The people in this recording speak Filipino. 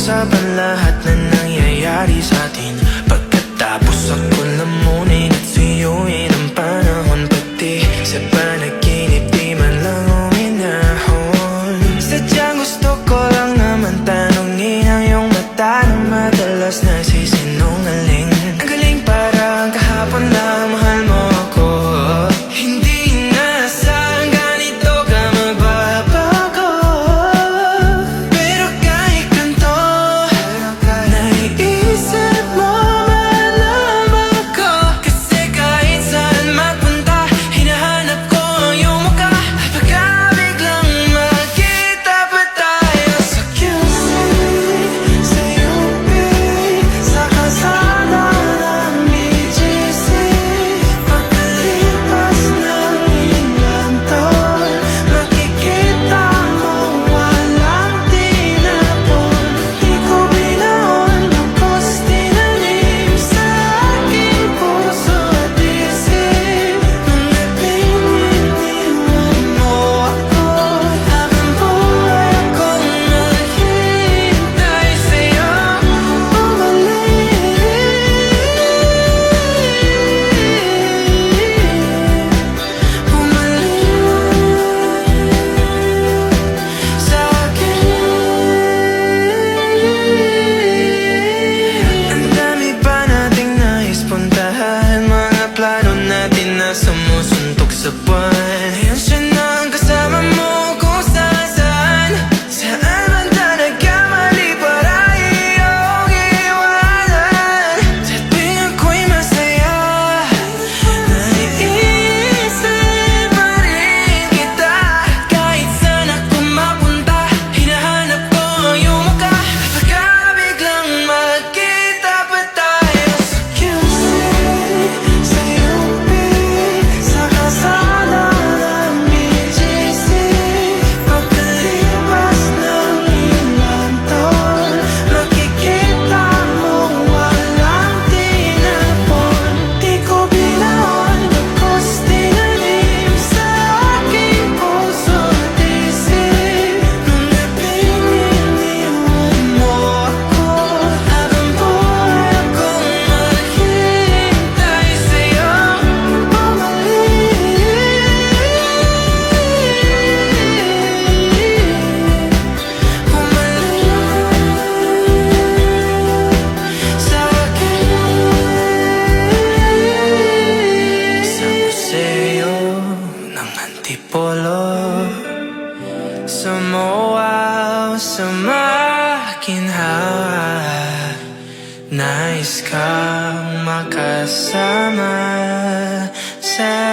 pag-usapan lahat na nangyayari sa atin. Pagkatapos ako lamunin at suyuin ang panahon Pati sa panaginip. disappoint. polo. Samoa sa akin hawa Nais kang makasama sa